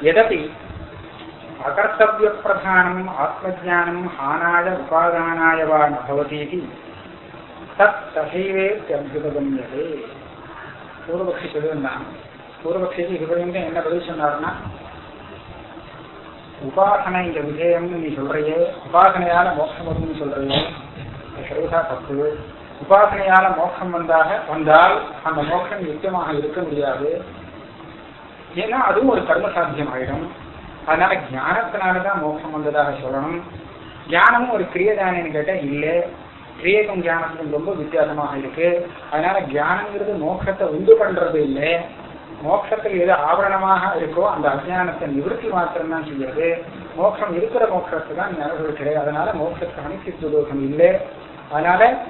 यदपि अकर्तव्यप्रधानम् आत्मज्ञानं हानाय उपादानाय वा न भवतीति தத் தசைவேத்யபியுபகமியதே பூர்வபக்ஷி சொல்லியிருந்தான் பூர்வபக்ஷிக்கு இதுபடியும் என்ன பதில் சொன்னார்னா உபாசனை இந்த விஜயம்னு நீ சொல்றியே உபாசனையால மோட்சம் வரும்னு சொல்றியே சர்வதா தப்பு உபாசனையால மோட்சம் வந்தாக வந்தால் அந்த மோட்சம் நிச்சயமாக இருக்க முடியாது ஏன்னா அதுவும் ஒரு கர்ம சாத்தியம் ஆயிடும் அதனால ஞானத்தினாலதான் மோட்சம் வந்ததாக சொல்லணும். ஞானமும் ஒரு கிரியதானேன்னு கேட்டா இல்லை. கிரியைக்கும் ஞானத்துக்கும் ரொம்ப வித்தியாசமாக இருக்கு. அதனால ஞானங்கிறது மோட்சத்தை உண்டு பண்றது இல்லை. மோட்சத்தில் எது ஆவரணமாக இருக்கோ அந்த அஜானத்தை நிவர்த்தி மாத்திரம்தான் செய்யறது மோட்சம் இருக்கிற மோட்சத்தை தான் ஞாபகம் அதனால மோட்சத்தை அனித்தித்துவ சுதோஷம் இல்லை. அதனால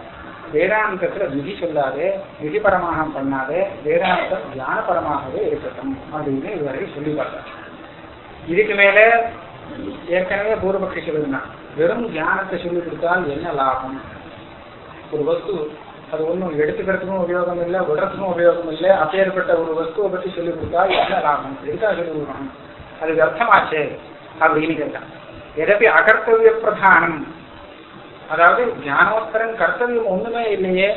வேதாந்தத்துல விதி சொல்லாது விதி விதிபரமாக பண்ணாதே வேதாந்தம் தியான பரமாகவே இருக்கட்டும் அப்படின்னு இதுவரை சொல்லி பார்த்தார் இதுக்கு மேல ஏற்கனவே பூர்வபக்ஷி சொல்லியிருந்தான். வெறும் தியானத்தை சொல்லி கொடுத்தால் என்ன லாபம்? ஒரு வஸ்து அது ஒன்றும் எடுத்துக்கிறதுக்கும் உபயோகம் இல்லை விடுறதுக்கும் உபயோகம் இல்லை அப்பேற்பட்ட ஒரு வஸ்துவை பற்றி சொல்லி கொடுத்தா என்ன லாபம்? எதுக்காக சொல்லி கொடுக்கணும்? அதுக்கு வியர்த்தமாச்சே அப்படின்னு கேட்டான். எதப்பி அகர்த்தவிய பிரதானம் அதாவது ஞானோத்தரம் கர்த்தவியம் ஒண்ணுமே இல்லையே.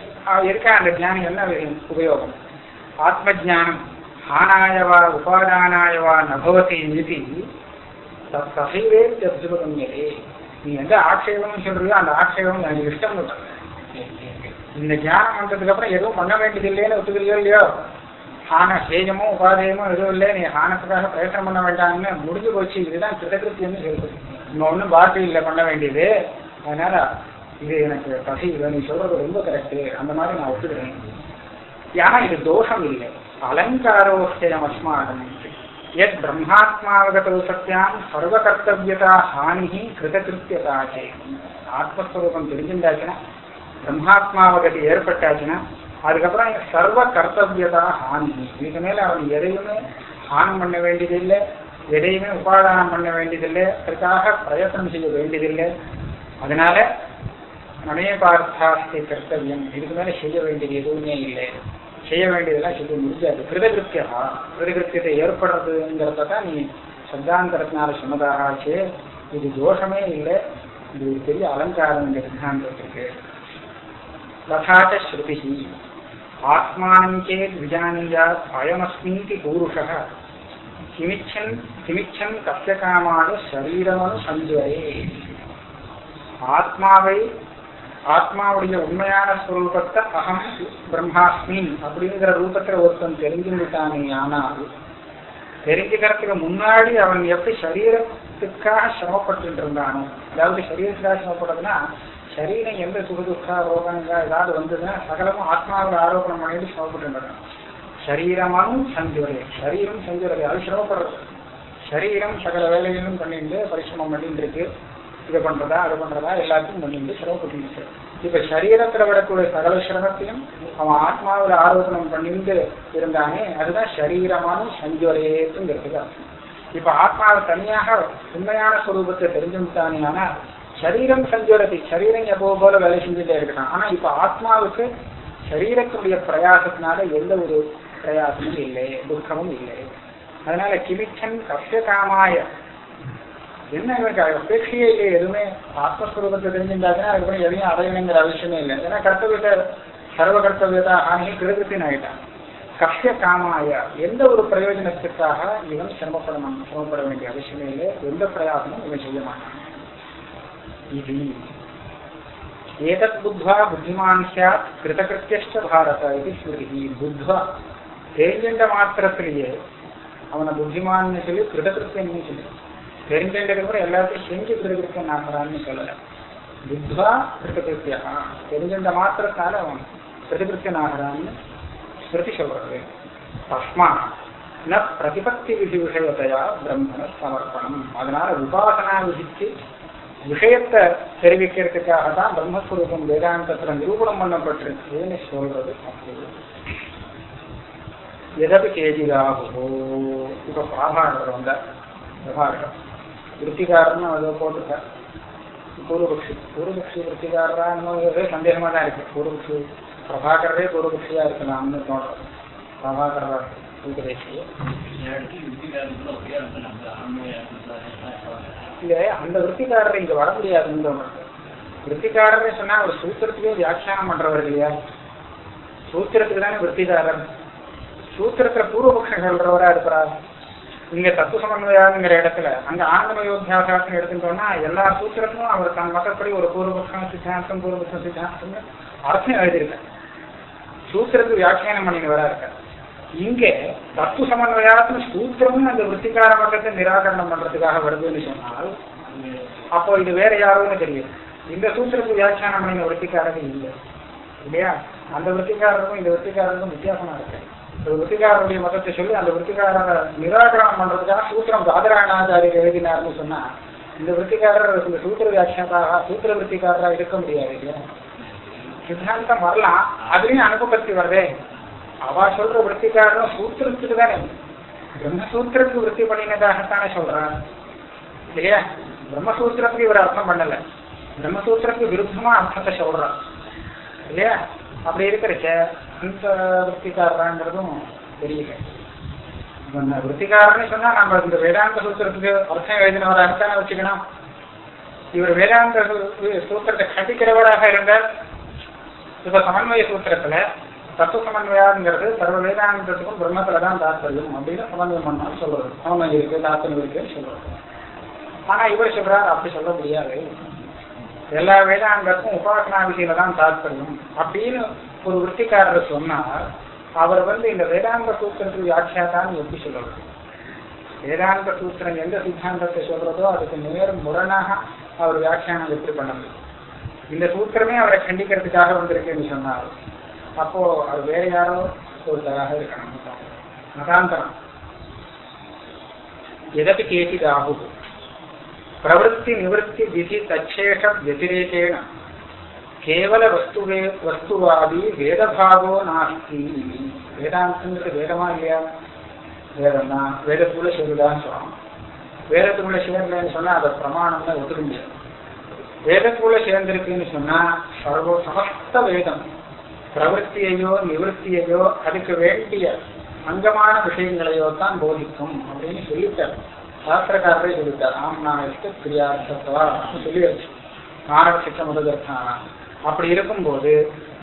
இருக்க அந்த ஞானம்? என்ன உபயோகம்? ஆத்ம ஜானம் ஹானாயவா உபாதானாயவா நபவத்தை நிதி. தசைவே அபிசுபகமியதே நீ எந்த ஆட்சேபம் சொல்றியோ அந்த ஆட்சேபம் எனக்கு இஷ்டம் இந்த ஞானம் வந்ததுக்கு அப்புறம் எதுவும் பண்ண வேண்டியது இல்லைன்னு ஒத்துக்கிறியோ இல்லையோ? ஹான சேஜமோ உபாதேயமோ எதுவும் இல்லை நீ ஹானத்துக்காக பிரயத்தனம் பண்ண வேண்டாம்னு முடிஞ்சு போச்சு. இதுதான் கிருதகிருத்தியம்னு சொல்றது. இன்னும் ஒன்றும் பாக்கி இல்லை பண்ண வேண்டியது. அதனால இது எனக்கு பசி நீ சொல்றது ரொம்ப கரெக்டு அந்த மாதிரி நான் ஒத்துக்கிறேன். ஏன்னா இது தோஷம் இல்லை. அலங்காரோஷ்டயம் அஸ்மாகம் எத் பிரம்மாத்மாவகதோ சர்வ கர்த்தவியதா ஹானி கிருதகிருத்தியதா ஆத்மஸ்வரூபம் தெரிஞ்சிருந்தாச்சுன்னா பிரம்மாத்மாவகதி ஏற்பட்டாச்சுன்னா அதுக்கப்புறம் சர்வ கர்த்தவியதா ஹானி இதுக்கு மேல அவன் எதையுமே ஹானம் பண்ண வேண்டியதில்லை எதையுமே உபாதானம் பண்ண வேண்டியதில்லை அதுக்காக பிரயத்தனம் செய்ய வேண்டியதில்லை. அதனால நமே பார்த்தாஸ்தி கர்த்தவியம். இதுக்கு மேலே செய்ய வேண்டியது எதுவுமே இல்லை. செய்ய வேண்டியதெல்லாம் செய்ய முடியாது. கிருதகிருத்தியா? கிருதகிருத்தியத்தை ஏற்படுறதுங்கிறத தான் நீ சத்தாந்தரத்தினால சொன்னதாக ஆச்சு இது தோஷமே இல்லை. இது ஒரு பெரிய அலங்காரம் இந்த சித்தாந்தத்திற்கு ததாச்ச ஸ்ருதி ஆத்மானஞ்சே சேத் விஜானியாத் அயமஸ்மீதி பூருஷः கிமிச்சன் கிமிச்சன் கத்தியகாமான சரீரமனு சஞ்சுவரே ஆத்மாவை ஆத்மாவுடைய உண்மையான ஸ்வரூபத்தை அகம் பிரம்மாஸ்மி அப்படிங்கிற ரூபத்துல ஒருத்தன் தெரிஞ்சுட்டானே ஆனால் தெரிஞ்சுக்கிறதுக்கு முன்னாடி அவன் எப்படி சரீரத்துக்காக சிரமப்பட்டு இருந்தானோ அதாவது சரீரத்துக்காக சிரமப்படுறதுன்னா சரீரம் எந்த சுகதுக்கா ரோகங்க ஏதாவது வந்ததுன்னா சகலமும் ஆத்மாவில் ஆரோக்கணம் பண்ணிட்டு சிரமப்பட்டு இருந்தான் சரீரமானும் சஞ்சுவரே சரீரம் சஞ்சுவரே அது சிரமப்படுறது. சரீரம் சகல வேலைகளும் பண்ணிட்டு பரிசிரமம் பண்ணிட்டு இருக்கு. இதை பண்றதா அது பண்றதா எல்லாத்தையும் பண்ணிட்டு சிரமப்பட்டு இப்ப சரீரத்துல விடக்கூடிய சகல சிரமத்தையும் அவன் ஆத்மாவில ஆரோபணம் பண்ணிட்டு இருந்தானே அதுதான் சரீரமானும் சஞ்சுவரேத்துங்கிறதுக்கு இப்ப ஆத்மாவை தனியாக உண்மையான ஸ்வரூபத்தை தெரிஞ்சுட்டானே ஆனா சரீரம் சஞ்சுவரத்தை சரீரம் எப்போ போல வேலை செஞ்சுட்டே இருக்கான் ஆனா இப்ப ஆத்மாவுக்கு சரீரத்துடைய பிரயாசத்தினால எந்த ஒரு பிரயாசமும் இல்லை துக்கமும் இல்லை. அதனால கிமிச்சன் கஷ்ட காமாய என்ன எனக்கு அபேட்சையே இல்லை எதுவுமே ஆத்மஸ்வரூபத்தை தெரிஞ்சிருந்தாச்சுன்னா அதுக்கப்புறம் எதையும் அடையணுங்கிற அவசியமே இல்லை. ஏன்னா கர்த்தவியத்தை சர்வ கர்த்தவியதா ஆகி கிருதத்தின் ஆயிட்டான் கஷ்ய காமாய எந்த ஒரு பிரயோஜனத்துக்காக இவன் சிரமப்படணும் சிரமப்பட வேண்டிய அவசியமே இல்லை. எந்த பிரயாசமும் இவன் செய்ய மாட்டான். இது ஏதத் புத்வா புத்திமான் சாத் கிருதகிருத்தியஷ்ட பாரத இது ஸ்மிருதி புத்வா தெரிஞ்சின்ற மாத்திரத்திலேயே அவனை புத்திமான்னு சொல்லி கிருதகிருத்தியன்னு சொல்லி. தெரிஞ்சதுக்கு எல்லாத்தையும் செஞ்சு கிருதகிருத்தியன் ஆகிறான்னு சொல்லல. புத்வா கிருதகிருத்தியா தெரிஞ்சின்ற மாத்திரத்தால அவன் கிருதகிருத்தியன் ஸ்மிருதி சொல்றது தஸ்மா. ந பிரதிபக்தி விதி விஷயத்தையா பிரம்மண சமர்ப்பணம். அதனால உபாசனா விதிக்கு விஷயத்தை தெரிவிக்கிறதுக்காக தான் பிரம்மஸ்வரூபம் வேதாந்தத்துல நிரூபணம் பண்ணப்பட்டிருக்குன்னு சொல்றது அப்படி எதற்கு கேஜிதாகவோ இப்ப பாபாகர் விவகாரம் பிரபாகர் அதை போட்டுருக்கேன் பூர்வபக்ஷி பூர்வபக்ஷி விற்பிகாரரான்னு சந்தேகமாக தான் இருக்கு பூர்வபக்ஷி பிரபாகரே பூர்வபக்ஷியா இருக்கலாம்னு தோன்றும் பிரபாகரா உபதேசிய இல்ல அந்த விற்பிக்காரர் இங்க வர முடியாதுன்னு விற்பிக்காரர் சொன்னா ஒரு சூத்திரத்திலேயே வியாக்கியானம் பண்றவர் இல்லையா சூத்திரத்துக்கு தானே விற்பிக்காரர் சூத்திரத்துல பூர்வபக்ஷம் சொல்றவரா இருக்கிறார் இங்க தத்துவ சமன்வயாங்கிற இடத்துல அங்க ஆனந்த யோகியாசாசம் எடுத்துட்டோம்னா எல்லா சூத்திரத்தும் அவர் தன் மதப்படி ஒரு பூர்வபக்ஷம் சித்தாந்தம் பூர்வபக்ஷம் சித்தாந்தம் அர்த்தம் எழுதியிருக்கார். சூத்திரத்துக்கு வியாக்கியானம் பண்ணினவரா இருக்கார் இங்கே தத்துவ சமன்வயாத்ம சூத்திரமும் அந்த விற்பிக்கார மதத்தை நிராகரணம் பண்றதுக்காக வருதுன்னு சொன்னால் அப்போ இது வேற யாரோன்னு தெரியும். இந்த சூத்திரத்துக்கு வியாக்கியானம் பண்ணின விற்பிக்காரர்கள் இல்லை. இல்லையா? அந்த விற்பிக்காரருக்கும் இந்த விற்பிக்காரருக்கும் வித்தியாசமா இருக்கு. விருத்திகாரருடைய மதத்தை சொல்லி அந்த விருத்திகாரரை நிராகரணம் பண்றதுக்காக சூத்திரம் தாதராயணாச்சாரியர் எழுதினார்னு சொன்னா இந்த விருத்திகாரர் இந்த சூத்திர வியாக்கியாதாக சூத்திர விருத்திகாரராக இருக்க முடியாது இல்லையா? சித்தாந்தம் வரலாம் அதுலயும் அனுபவத்தி வருதே. அவ சொல்ற விற்பிக்காரரும் சூத்திரத்துக்கு தானே. பிரம்மசூத்திரத்துக்கு விருத்தி பண்ணினதாகத்தானே சொல்றான் இல்லையா? பிரம்மசூத்திரத்துக்கு இவர் அர்த்தம் பண்ணல. பிரம்மசூத்திரத்துக்கு விருத்தமா அர்த்தத்தை சொல்றான் இல்லையா? அப்படி இருக்கிறச்ச அந்த விற்பிக்காரங்கிறதும் தெரியல. விற்பிக்காரன்னு சொன்னா நம்ம இந்த வேதாந்த சூத்திரத்துக்கு அர்த்தம் எழுதினவரா தானே வச்சுக்கணும். இவர் வேதாந்த சூத்திரத்தை கட்டிக்கிறவராக இருந்தார். இப்ப சமன்வய சூத்திரத்துல தத்துவ சமன்வயாங்கிறது சர்வ வேதாந்தத்துக்கும் பிரம்மத்துல தான் தாத்பரியம் அப்படின்னு சமன்வயம் பண்ணாலும் சொல்றது. சமன்வயம் இருக்கு தாத்பரியம் இருக்குன்னு சொல்றது. ஆனா இவர் சொல்றாரு அப்படி சொல்ல முடியாது. எல்லா வேதாந்தத்துக்கும் உபாசனா விஷயில தான் தாற்பயம் அப்படின்னு ஒரு விற்பிக்காரர் சொன்னார். அவர் வந்து இந்த வேதாந்த சூத்திரத்துக்கு வியாக்கியாதான் எப்படி சொல்றது வேதாந்த சூத்திரம் எந்த சித்தாந்தத்தை சொல்றதோ அதுக்கு நேர் முரணாக அவர் வியாக்கியானம் எப்படி பண்ண முடியும்? இந்த சூத்திரமே அவரை கண்டிக்கிறதுக்காக வந்திருக்குன்னு சொன்னார். அப்போ அது வேற யாரோ ஒருத்தராக இருக்கணும் மதாந்தரம் எதற்கு கேட்டிதாகு பிரவருத்தி நிவൃத்தி விதி தச்சேஷ வத்திரேகேண கேவல வஸ்துவே வஸ்துவாதி வேதபாகோ நாஸ்தி வேதாந்தங்கிறது வேதமா இல்லையா? வேதம்னா வேதத்துக்குள்ள சேருதான்னு சொல்லணும் வேதத்துக்குள்ள சேர்ந்தேன்னு சொன்னா அதை பிரமாணம்னு ஒத்துக்க முடியாது. வேதத்துக்குள்ள சேர்ந்திருக்குன்னு சொன்னா சர்வ சமஸ்த வேதம். பிரவருத்தியையோ நிவர்த்தியையோ அதுக்கு வேண்டிய அங்கமான விஷயங்களையோ தான் போதிக்கும் அப்படின்னு சொல்லிட்டார். சாஸ்திரக்காரரே சொல்லிட்டார் ஆம் நான் கிரியார்த்தவா சொல்லியாச்சு மாணவ சித்த முதற்கான அப்படி இருக்கும்போது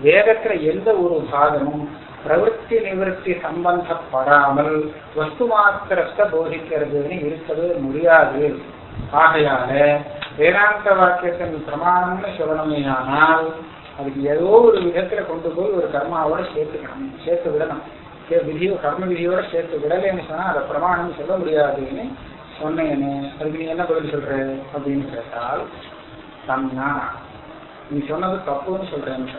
வேதத்துல எந்த ஒரு சாதனும் பிரவருத்தி நிவர்த்தி சம்பந்தப்படாமல் வஸ்து மாத்திரத்தை போதிக்கிறதுன்னு இருக்கவே முடியாது. ஆகையால வேதாந்த வாக்கியத்தின் பிரமாணம்னு சொல்லணுமே ஆனால் அதுக்கு ஏதோ ஒரு விதத்துல கொண்டு போய் ஒரு கர்மாவோட சேர்த்துக்கணும் சேர்த்து விடணும். விதியோ கர்ம விதியோட சேர்த்து விடலைன்னு சொன்னா அதை பிரமாணம் சொல்ல முடியாதுன்னு சொன்னேனே அதுக்கு நீ என்ன பதில் சொல்ற அப்படின்னு கேட்டால் தன்னா நீ சொன்னது தப்புன்னு சொல்றேன்னு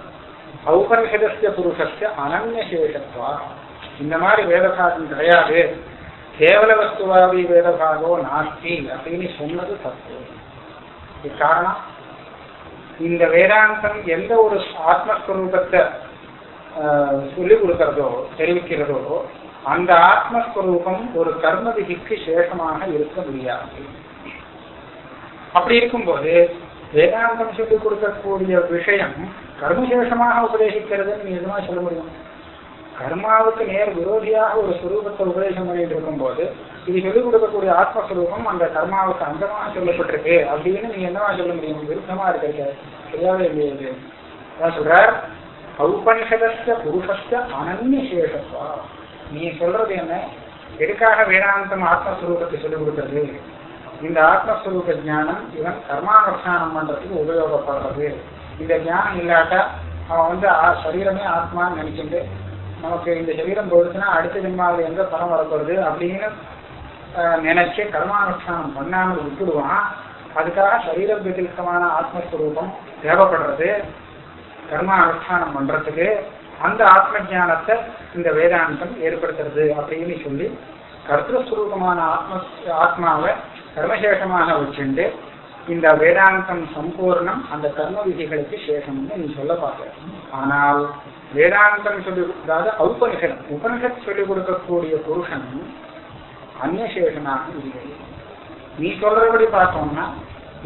ஔபனிஷதஸ்ய புருஷஸ்ய அனன்யசேஷத்வா. இந்த மாதிரி வேதபாகம் கிடையாது. கேவல வஸ்துவாதி வேதபாகோ நாஸ்தி அப்படின்னு சொன்னது தப்பு. இக்காரணம் இந்த வேதாந்தம் எந்த ஒரு ஆத்மஸ்வரூபத்தை சொல்லிக் கொடுக்கிறதோ தெரிவிக்கிறதோ அந்த ஆத்மஸ்வரூபம் ஒரு கர்மவிதிக்கு சேஷமாக இருக்க முடியாது. அப்படி இருக்கும்போது வேதாந்தம் சொல்லிக் கொடுக்கக்கூடிய விஷயம் கர்மசேஷமாக உபதேசிக்கிறதுன்னு நீ எதுவுமா சொல்ல முடியும்? கர்மாவுக்கு நேர் விரோதியாக ஒரு சுரூபத்தை உபதேசம் பண்ணிட்டு இருக்கும்போது இது சொல்லிக் கொடுக்கக்கூடிய ஆத்மஸ்வரூபம் அந்த கர்மாவுக்கு அந்தமாக சொல்லப்பட்டிருக்கு அப்படின்னு நீ என்னவா சொல்ல முடியும்? விருத்தமா இருக்க சரியாவே இல்லையே அதான் சொல்றார் ஔபனிஷதஸ்ய புருஷஸ்ய அனன்ய சேஷத்வா நீ சொல்றது என்ன? எதுக்காக வேதாந்தம் ஆத்மஸ்வரூபத்தை சொல்லிக் கொடுக்கறது? இந்த ஆத்மஸ்வரூப ஜானம் இவன் கர்மானுஷ்டானம் பண்றதுக்கு உபயோகப்படுறது. இந்த ஞானம் இல்லாட்டா அவன் வந்து சரீரமே ஆத்மான்னு நினைச்சுட்டு நமக்கு இந்த சரீரம் போடுச்சுன்னா அடுத்த ஜென்மாவில் எங்க பணம் வரப்படுது அப்படின்னு நினைச்சு கர்மானுஷ்டானம் பண்ணாமல் விட்டுடுவான். அதுக்காக சரீர விதிக்கமான ஆத்மஸ்வரூபம் தேவைப்படுறது. கர்மானுஷ்டானம் பண்றதுக்கு அந்த ஆத்ம ஜானத்தை இந்த வேதாந்தம் ஏற்படுத்துறது அப்படின்னு சொல்லி கர்த்தஸ்வரூபமான ஆத்ம ஆத்மாவை கர்மசேஷமாக வச்சுண்டு இந்த வேதாந்தம் சம்பூர்ணம் அந்த கர்ம விதிகளுக்கு சேஷம்னு நீ சொல்ல பார்க்க. ஆனால் வேதாந்தம் சொல்லி அதாவது ஔபனிஷம் உபனிஷத் சொல்லிக் கொடுக்கக்கூடிய புருஷன் அந்நசேஷனாக இல்லை. நீ சொல்றபடி பார்த்தோம்னா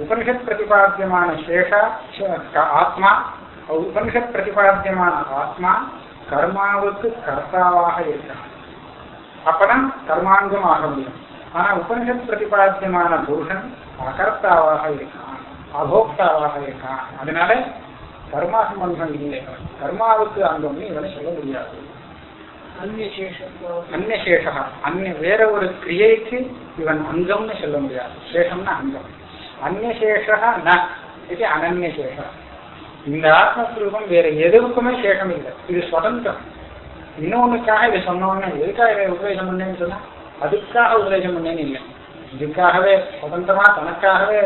உபனிஷத் பிரதிபாத்தியமான சேஷா ஆத்மா உபனிஷத் பிரதிபாத்தியமான ஆத்மா கர்மாவுக்கு கர்த்தாவாக இருக்கான் அப்பதான் கர்மாங்கம் ஆக முடியும் ஆனா உபனிஷத் பிரதிபாத்தியமான புருஷன் அகர்த்தாவாக இருக்கான் அபோக்தாவாக இருக்கான் அதனால கர்மா சம்பந்தம் இல்லை கர்மாவுக்கு அங்கம்னு இவனை சொல்ல முடியாது அந்நசேஷா அந்நிய வேற ஒரு கிரியைக்கு இவன் அங்கம்னு சொல்ல முடியாது சேஷம்னா அங்கம் அந்நசேஷா ந இது அனன்யசேஷா இந்த ஆத்மஸ்வரூபம் வேற எதுவுக்குமே சேஷம் இல்லை. இது சுதந்திரம். இன்னொன்னுக்காக இதை சொன்னோன்னு எதுக்காக இதை உபதேசம் பண்ணேன்னு சொன்னா அதுக்காக உபதேசம் பண்ணேன்னு இல்லை. இதுக்காகவே சுதந்திரமா தனக்காகவே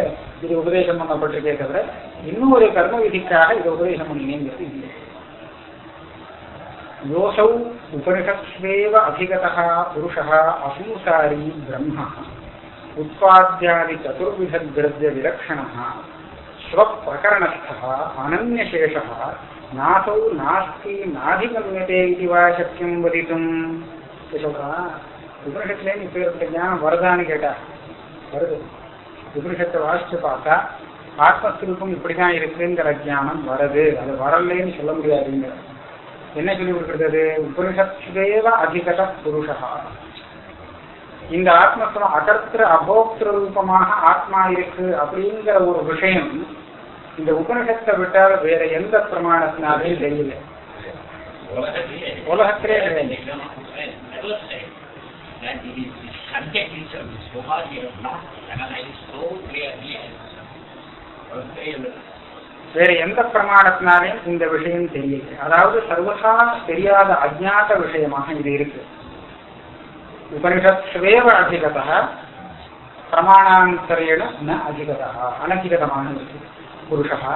இது உபதேசம் பண்ணப்பட்டிருக்கே தவிர இன்னும் ஒரு கர்ம விதிக்காக இதை உபதேசம் பண்ணினேங்கிறது இல்லை. யோசௌ உபனிஷத்வேவ அதிகதா புருஷா அசம்சாரி பிரம்மா. உற்பத்தியாதி சதுர்வித திரவிய விலட்சணா விலக்ஷணः ஸ்வப்பிரகரணஸ்தः அனன்யசேஷः நாசௌ நாஸ்தி நாதிகம்யதே இது வா சக்கியம் வதித்தும் சொல்றான் உபனிஷத்துலேருந்து இப்பேற்பட்ட ஞானம் வருதான்னு கேட்டா வருது உபனிஷத்தை வாசிச்சு பார்த்தா ஆத்மஸ்வரூபம் இப்படிதான் இருக்குங்கிற ஜானம் வருது அது வரலைன்னு சொல்ல முடியாதுங்கிற என்ன சொல்லி கொடுக்கிறது உபனிஷத்வேவ அதிகத புருஷா இந்த ஆத்மஸ்வரம் அகர்த்திர அபோக்திர ரூபமாக ஆத்மா இருக்கு அப்படிங்கிற ஒரு விஷயம் இந்த உபநிஷத்தை விட்டால் வேற எந்த பிரமாணத்தினாலையும் தெரியல. உலகத்திலே that it subject itself, the Swabhati of not analyzed so clearly and வேற எந்த பிரமாணத்தினாலையும் இந்த விஷயம் தெரியல. அதாவது சர்வசா தெரியாத அஜாத விஷயமாக இது இருக்கு. உபனிஷத் அதிகதா பிரமாணாந்தரேன அதிகதா அனதிகதமாக இருக்கு புருஷா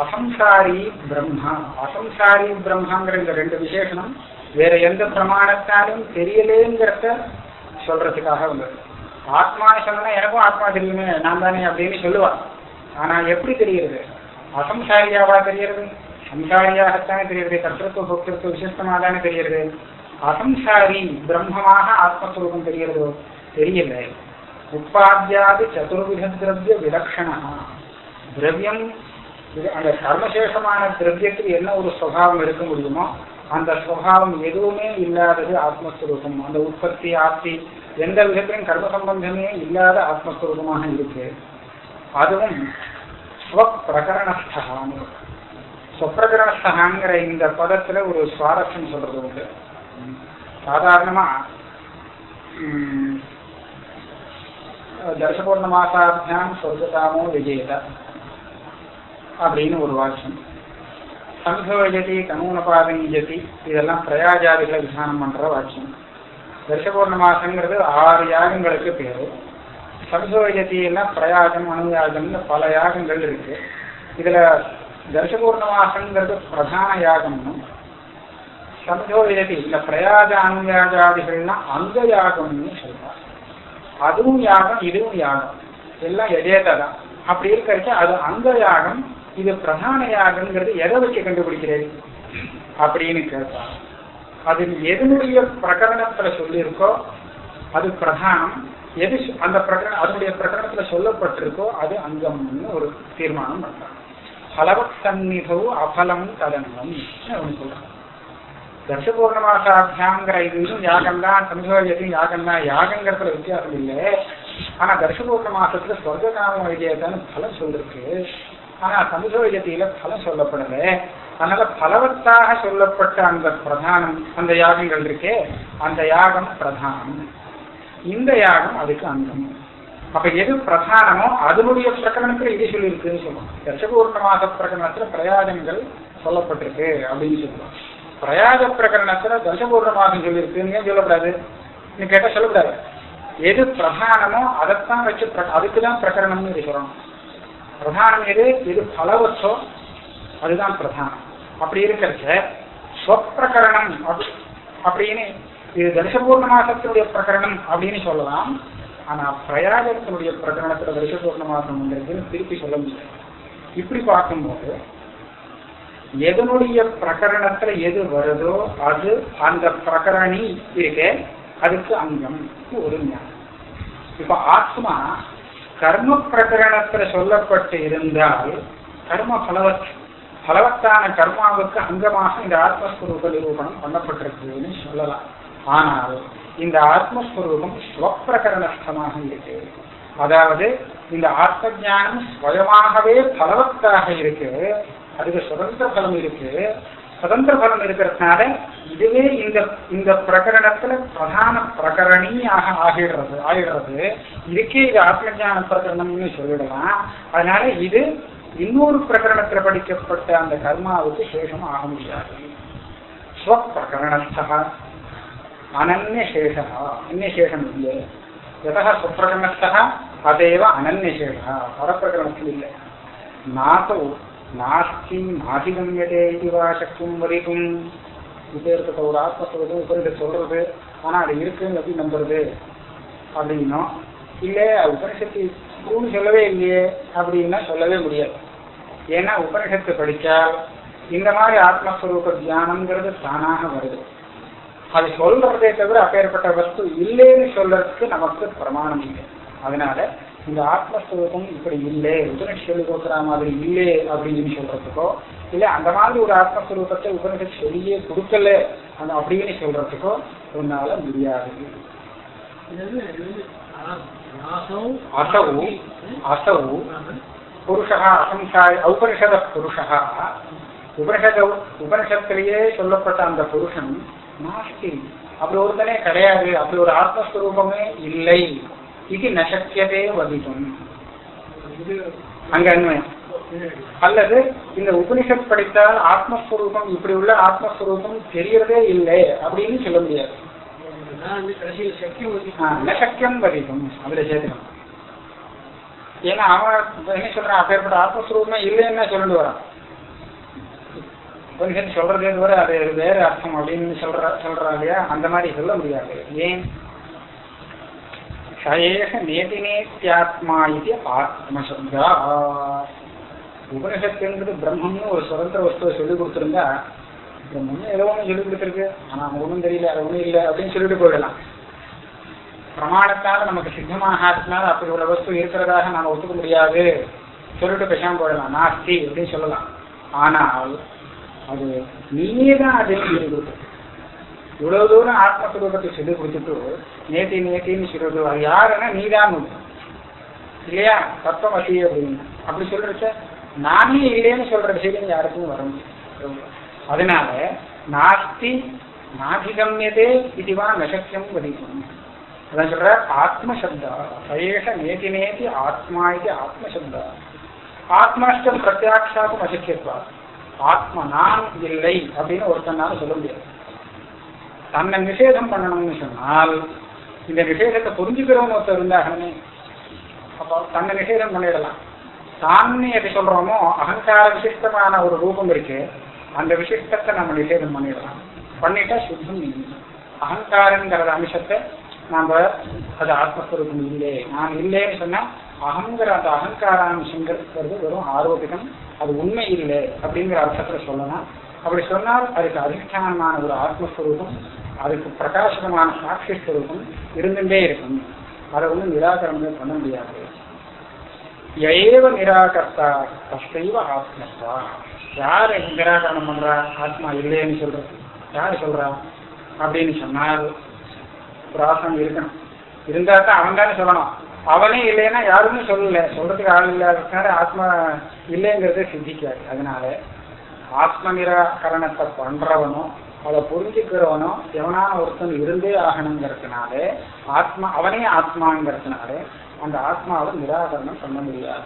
அசம்சாரி பிரம்மா. அசம்சாரி பிரம்மாங்கிற இந்த ரெண்டு விசேஷனம் வேற எந்த பிரமாணத்தாலும் தெரியலேங்கிறத சொல்றதுக்காக வந்தது. ஆத்மான்னு சொன்னா எனக்கும் ஆத்மா தெரியுமே நான் தானே அப்படின்னு சொல்லுவா ஆனா எப்படி தெரியுது அசம்சாரியாவா தெரியறது சம்சாரியாகத்தானே தெரியுது கர்த்தத்துவ போக்திருத்துவ விசிஷ்டமா தானே தெரியுது அசம்சாரி பிரம்மமாக ஆத்மஸ்வரூபம் தெரியறதோ தெரியல உற்பாத்தியாதி சதுர்வித திரவிய விலக்ஷணா. திரவியம் இது அந்த கர்மசேஷமான திரவியத்தில் என்ன ஒரு சுவாவம் இருக்க முடியுமோ அந்த சுவாவம் எதுவுமே இல்லாதது ஆத்மஸ்வரூபம். அந்த உற்பத்தி ஆப்தி எந்த விதத்திலும் கர்ம சம்பந்தமே இல்லாத ஆத்மஸ்வரூபமாக இருக்கு. அதுவும் ஸ்வப்பிரகரணஸ்தான்னு ஸ்வப்பிரகரணஸ்தாங்கிற இந்த பதத்துல ஒரு சுவாரஸ்யம் சொல்றது உண்டு. சாதாரணமா உம், தர்சபூர்ணமாசாபியாம் சொர்க்கதாமோ விஜயதா அப்படின்னு ஒரு வாக்கியம் சம்சோஜதி கனூனபாதனீஜதி இதெல்லாம் பிரயாஜாதிகளை விசானம் பண்ற வாக்கியம் தர்சபூர்ணமாசங்கிறது ஆறு யாகங்களுக்கு பேரு. சம்சோஜதி எல்லாம் பிரயாகம் அணுயாகம்னு பல யாகங்கள் இருக்கு. இதுல தர்சபூர்ணமாசங்கிறது பிரதான யாகம்னு. சம்சோஜதி இந்த பிரயாஜ அணுயாகாதிகள்னா அங்க யாகம்னு சொல்றார் அதுவும் யாகம் இதுவும் யாகம். எல்லாம் எதேதான் அப்படி இருக்கிறது அது அங்க யாகம் இது பிரதான யாகம்ங்கிறது எதை வச்சு கண்டுபிடிக்கிறது அப்படின்னு கேட்பாங்க அது எதனுடைய பிரகரணத்துல சொல்லியிருக்கோ அது பிரதானம் எது அந்த பிரகரணம் அதனுடைய பிரகரணத்துல சொல்லப்பட்டிருக்கோ அது அங்கம்னு ஒரு தீர்மானம் பண்றாங்க பலவத் சந்நிதோ அபலம் ததங்கம் ஒன்று சொல்றாங்க தர்ஷபூர்ணமாசாபியாங்கிற இதுவும் யாகம் தான் சம்சோஜத்தையும் யாகம் தான் யாகங்கிறதுல வித்தியாசம் இல்லை. ஆனா தர்ஷபூர்ண மாசத்துல சொர்க்க காம விஜயத்தான்னு பலம் சொல்லிருக்கு. ஆனா சம்சோஜத்தியில பலம் சொல்லப்படல அதனால பலவத்தாக சொல்லப்பட்ட அந்த பிரதானம் அந்த யாகங்கள் இருக்கே அந்த யாகம் பிரதானம். இந்த யாகம் அதுக்கு அங்கம். அப்ப எது பிரதானமோ அதனுடைய பிரகடனத்துல இது சொல்லியிருக்குன்னு சொல்லுவோம். தர்ஷபூர்ண மாச பிரகரணத்துல பிரயாகங்கள் சொல்லப்பட்டிருக்கு அப்படின்னு சொல்லுவோம். பிரயாக பிரகடனத்துல தர்ஷபூர்ண மாதம் சொல்லியிருக்குன்னு சொல்லக்கூடாது நீ கேட்டா சொல்லக்கூடாது எது பிரதானமோ அதைத்தான் வச்சு பிர- அதுக்குதான் பிரகடனம்னு இது சொல்லணும் பிரதானம் எது? எது பலவச்சோ அதுதான் பிரதானம். அப்படி இருக்கிறச்ச ஸ்வப்பிரகரணம் அப்படி- அப்படின்னு இது தரிசபூர்ண மாசத்தினுடைய பிரகரணம் அப்படின்னு சொல்லலாம். ஆனா பிரயாகத்தினுடைய பிரகரணத்துல தரிசபூர்ண மாசம் வந்திருக்குன்னு திருப்பி சொல்ல முடியாது இப்படி பார்க்கும்போது எதனுடைய பிரகரணத்துல எது வருதோ அது அந்த பிரகரணி இருக்க அதுக்கு அங்கம். ஒரு ஞானம். இப்ப ஆத்மா கர்ம பிரகரணத்துல சொல்லப்பட்டு இருந்தால் கர்ம பலவத் பலவத்தான கர்மாவுக்கு அங்கமாக இந்த ஆத்மஸ்வரூப நிரூபணம் பண்ணப்பட்டிருக்குன்னு சொல்லலாம். ஆனால் இந்த ஆத்மஸ்வரூபம் ஸ்வப்பிரகரணஸ்தமாக இருக்கு. அதாவது இந்த ஆத்ம ஞானம் ஸ்வயமாகவே பலவத்தாக இருக்கு. அதுக்கு சுதந்திர பலம் இருக்கு. சுதந்திர பலம் இருக்கிறதுனால இதுவே இந்த இந்த பிரகரணத்துல பிரதான பிரகரணியாக ஆகிடுறது ஆகிடுறது. இதுக்கே இது ஆத்மஞான பிரகரணம்னு சொல்லிடலாம். அதனால இது இன்னொரு பிரகரணத்துல படிக்கப்பட்ட அந்த கர்மாவுக்கு சேஷம் ஆக முடியாது. ஸ்வப்பிரகரணஸ்தா அனன்யசேஷா அந்நியசேஷம் இல்லை. எதா சுப்பிரகரணஸ்தா அதேவ அனன்யசேஷா பரப்பிரகரணத்தில் இல்லை. நாசோ நாஸ்தி நாதிகம்யதே இதுவா சக்தியும் வரைக்கும் இப்பேற்பட்ட ஒரு ஆத்மஸ்வரூபம் உபனிஷத் சொல்றது. ஆனா அது இருக்குன்னு எப்படி நம்புறது? அப்படின்னும் இல்லை உபனிஷத்து இருக்குன்னு சொல்லவே இல்லையே அப்படின்னா சொல்லவே முடியாது. ஏன்னா உபனிஷத்து படித்தால் இந்த மாதிரி ஆத்மஸ்வரூப தியானம்ங்கிறது தானாக வருது. அது சொல்றதே தவிர அப்பேற்பட்ட வஸ்து இல்லைன்னு சொல்றதுக்கு நமக்கு பிரமாணம் இல்லை. அதனால இந்த ஆத்மஸ்வரூபம் இப்படி இல்லை உபனிஷ் சொல்லி கொடுக்குற மாதிரி இல்லை அப்படின்னு சொல்றதுக்கோ இல்ல அந்த மாதிரி ஒரு ஆத்மஸ்வரூபத்தை உபனிஷத் சொல்லியே கொடுக்கல அந்த அப்படின்னு சொல்றதுக்கோ உன்னால முடியாது. அசௌ அசௌ புருஷா அசம்சாய ஔபனிஷத புருஷா உபனிஷத உபனிஷத்திலேயே சொல்லப்பட்ட அந்த புருஷன் நாஸ்தி அப்படி ஒருத்தனே கிடையாது. அப்படி ஒரு ஆத்மஸ்வரூபமே இல்லை. இது நசக்கியதே வதிக்கும் அங்க அன்வயம் அல்லது இந்த உபனிஷத் படித்தால் ஆத்மஸ்வரூபம் இப்படி உள்ள ஆத்மஸ்வரூபம் தெரியறதே இல்லை அப்படின்னு சொல்ல முடியாது. நசக்கியம் வதிக்கும் அதுல சேர்த்துக்கணும். ஏன்னா அவன் என்ன சொல்றான் அப்பேற்பட்ட ஆத்மஸ்வரூபமே இல்லைன்னு சொல்லிட்டு வரான். உபனிஷத்து சொல்றதே தவிர அது வேற அர்த்தம் அப்படின்னு சொல்ற சொல்றா இல்லையா? அந்த மாதிரி சொல்ல முடியாது. ஏன்? சயேஷ நேதினேத்தியாத்மா இது ஆத்மசப்தா உபனிஷத்துங்கிறது பிரம்மம்னு ஒரு சுதந்திர வஸ்துவை சொல்லி கொடுத்துருந்தா பிரம்மம்னு ஏதோ ஒன்று சொல்லி கொடுத்துருக்கு. ஆனால் ஒன்றும் தெரியல அது ஒன்றும் இல்லை அப்படின்னு சொல்லிட்டு போயிடலாம். பிரமாணத்தால் நமக்கு சித்தமாகாததுனால அப்படி ஒரு வஸ்து இருக்கிறதாக நாம ஒத்துக்க முடியாது. சொல்லிட்டு பேசாம போயிடலாம். நாஸ்தி அப்படின்னு சொல்லலாம். ஆனால் அது நீயே தான் அதை சொல்லி கொடுத்துருக்கு இவ்வளவு தூரம் ஆத்மஸ்வரூபத்தை சொல்லி கொடுத்துட்டு நேத்தி நேத்தின்னு சொல்றது அது யாருன்னா நீதான் இல்லையா? தத்துவம் தத்துவமசி அப்படின்னு. அப்படி சொல்றச்ச நானே இல்லைன்னு சொல்ற விஷயம் யாருக்கும் வர முடியும் அதனால நாஸ்தி நாதிகமியதே இதுவா நசக்கியம் வதிக்கும். அதான் சொல்ற ஆத்மசப்தா. சயேஷ நேதி நேதி ஆத்மா இது ஆத்மசப்தா. ஆத்மாஷ்டம் பிரத்யாட்சாக்கும் அசக்கியத்வா ஆத்மா நான் இல்லை அப்படின்னு ஒருத்தனால சொல்ல முடியாது. தன்னை நிஷேதம் பண்ணணும்னு சொன்னால் இந்த நிஷேதத்தை புரிஞ்சுக்கிறவங்க ஒருத்தர் இருந்தாகணுமே. அப்போ தன்னை நிஷேதம் பண்ணிடலாம். தான் எது சொல்றோமோ அகங்கார விசிஷ்டமான ஒரு ரூபம் இருக்கு. அந்த விசிஷ்டத்தை நம்ம நிஷேதம் பண்ணிடலாம். பண்ணிட்டா சுத்தம் அகங்காரங்கிற அம்சத்தை நாம அது ஆத்மஸ்வரூபம் இல்லை நான் இல்லைன்னு சொன்னா அகங்கிற அந்த அகங்காராம்சங்கிறது வெறும் ஆரோக்கியம் அது உண்மை இல்லை அப்படிங்கிற அர்த்தத்துல சொல்லலாம். அப்படி சொன்னால் அதுக்கு அதிஷ்டானமான ஒரு ஆத்மஸ்வரூபம் அதுக்கு பிரகாசமான சாட்சி ஸ்வரூபம் இருந்துட்டே இருக்கும். அதை வந்து நிராகரணமே பண்ண முடியாது. ஏவ நிராகர்த்தா தஸ்தைவ ஆத்மஸ்தா. யார் நிராகரணம் பண்றா? ஆத்மா இல்லைன்னு சொல்றது யார் சொல்றா? அப்படின்னு சொன்னால் பிராசம் இருக்கணும். இருந்தா தான் அவன் தானே சொல்லணும். அவனே இல்லைன்னா யாருமே சொல்லல. சொல்றதுக்கு ஆள் இல்லாததுனால ஆத்மா இல்லைங்கிறத சித்திக்காது அதனால ஆத்ம நிராகரணத்தை பண்றவனும் அதை புரிஞ்சுக்கிறவனும் எவனான ஒருத்தன் இருந்தே ஆகணுங்கிறதுனால ஆத்மா அவனே ஆத்மாங்கிறதுனால அந்த ஆத்மாவை நிராகரணம் பண்ண முடியாது.